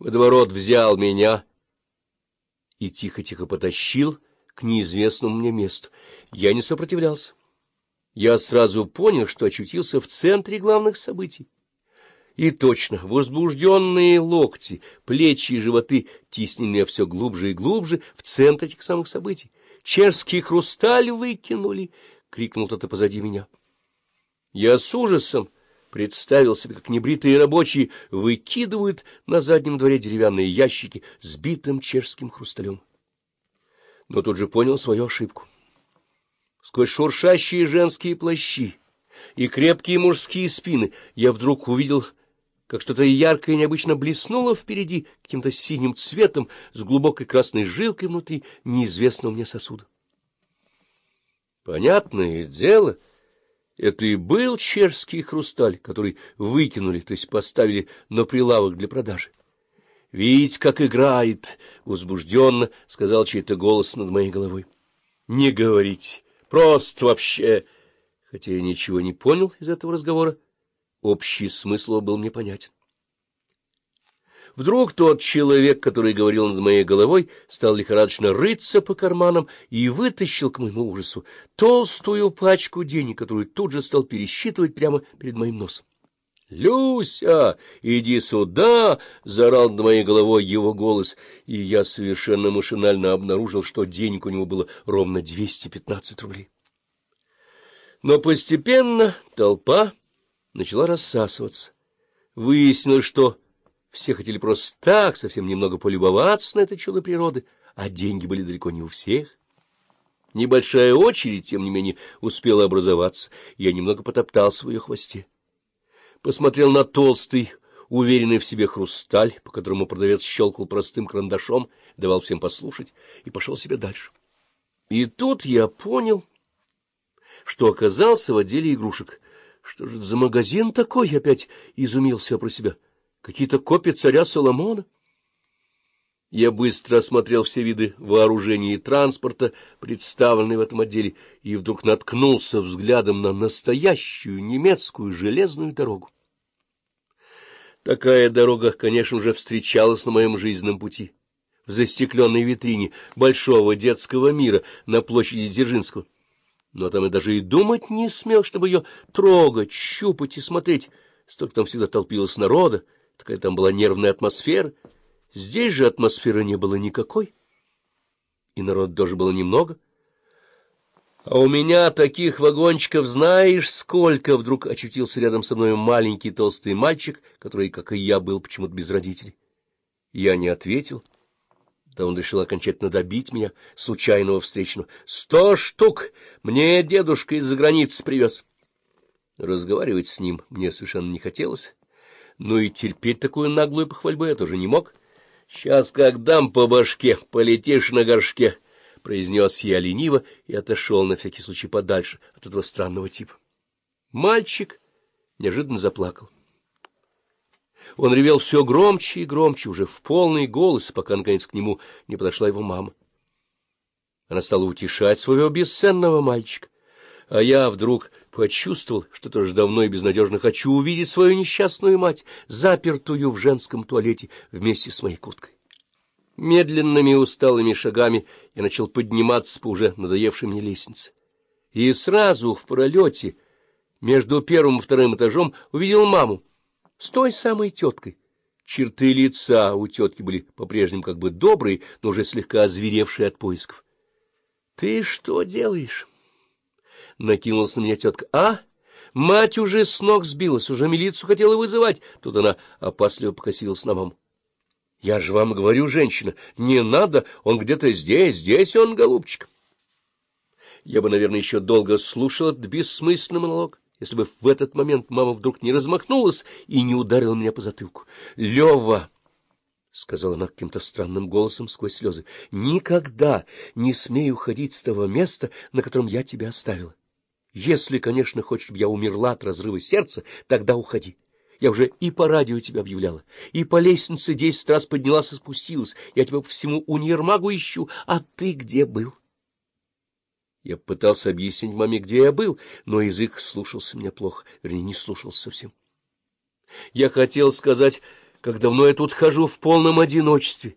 Водоворот взял меня и тихо-тихо потащил к неизвестному мне месту. Я не сопротивлялся. Я сразу понял, что очутился в центре главных событий. И точно, возбужденные локти, плечи и животы тиснили меня все глубже и глубже в центр этих самых событий. «Черский хрусталь выкинули!» — крикнул кто-то позади меня. Я с ужасом представил себе, как небритые рабочие выкидывают на заднем дворе деревянные ящики с битым чешским хрусталем. Но тут же понял свою ошибку. Сквозь шуршащие женские плащи и крепкие мужские спины я вдруг увидел, как что-то яркое и необычно блеснуло впереди каким-то синим цветом с глубокой красной жилкой внутри неизвестного мне сосуда. Понятное дело — это и был чешский хрусталь, который выкинули, то есть поставили на прилавок для продажи. — Видите, как играет! — возбужденно сказал чей-то голос над моей головой. — Не говорите, просто вообще... Хотя я ничего не понял из этого разговора, общий смысл был мне понятен. Вдруг тот человек, который говорил над моей головой, стал лихорадочно рыться по карманам и вытащил, к моему ужасу, толстую пачку денег, которую тут же стал пересчитывать прямо перед моим носом. «Люся, иди сюда!» — заорал над моей головой его голос, и я совершенно машинально обнаружил, что денег у него было ровно 215 рублей. Но постепенно толпа начала рассасываться. Выяснилось, что все хотели просто так, совсем немного полюбоваться на это чудо природы, а деньги были далеко не у всех. Небольшая очередь, тем не менее, успела образоваться, я немного потоптался в хвосте. Посмотрел на толстый, уверенный в себе хрусталь, по которому продавец щелкал простым карандашом, давал всем послушать, и пошел себе дальше. И тут я понял, что оказался в отделе игрушек. Что же это за магазин такой? Опять изумился про себя. Какие-то копии царя Соломона? Я быстро осмотрел все виды вооружения и транспорта, представленные в этом отделе, и вдруг наткнулся взглядом на настоящую немецкую железную дорогу. Такая дорога, конечно, уже встречалась на моем жизненном пути, в застекленной витрине большого детского мира на площади Дзержинского. Но там я даже и думать не смел, чтобы ее трогать, щупать и смотреть. Столько там всегда толпилось народа. Такая там была нервная атмосфера. Здесь же атмосферы не было никакой. И народ тоже было немного. А у меня таких вагончиков знаешь сколько? Вдруг очутился рядом со мной маленький толстый мальчик, который, как и я, был почему-то без родителей. Я не ответил. Да он решил окончательно добить меня, случайного встречного. Сто штук! Мне дедушка из-за границы привез. Разговаривать с ним мне совершенно не хотелось. Ну и терпеть такую наглую похвальбу я тоже не мог. — Сейчас как дам по башке, полетишь на горшке, — произнес я лениво и отошел на всякий случай подальше от этого странного типа. Мальчик неожиданно заплакал. Он ревел все громче и громче, уже в полный голос, пока, наконец, к нему не подошла его мама. Она стала утешать своего бесценного мальчика, а я вдруг почувствовал, что тоже давно и безнадежно хочу увидеть свою несчастную мать, запертую в женском туалете вместе с моей курткой. Медленными усталыми шагами я начал подниматься по уже надоевшей мне лестнице. И сразу в пролете между первым и вторым этажом увидел маму с той самой теткой. Черты лица у тетки были по-прежнему как бы добрые, но уже слегка озверевшие от поисков. — Ты что делаешь? Накинулась на меня тетка. — А? Мать уже с ног сбилась, уже милицию хотела вызывать. Тут она опасливо покосилась на маму. — Я же вам говорю, женщина, не надо, он где-то здесь, здесь он, голубчик. Я бы, наверное, еще долго слушал этот бессмысленный монолог, если бы в этот момент мама вдруг не размахнулась и не ударила меня по затылку. — Лева! — сказала она каким-то странным голосом сквозь слезы. — Никогда не смею ходить с того места, на котором я тебя оставила. Если, конечно, хочешь, чтобы я умерла от разрыва сердца, тогда уходи. Я уже и по радио тебя объявляла, и по лестнице десять раз поднялась и спустилась. Я тебя по всему универмагу ищу, а ты где был? Я пытался объяснить маме, где я был, но язык слушался меня плохо, вернее, не слушался совсем. Я хотел сказать, как давно я тут хожу в полном одиночестве.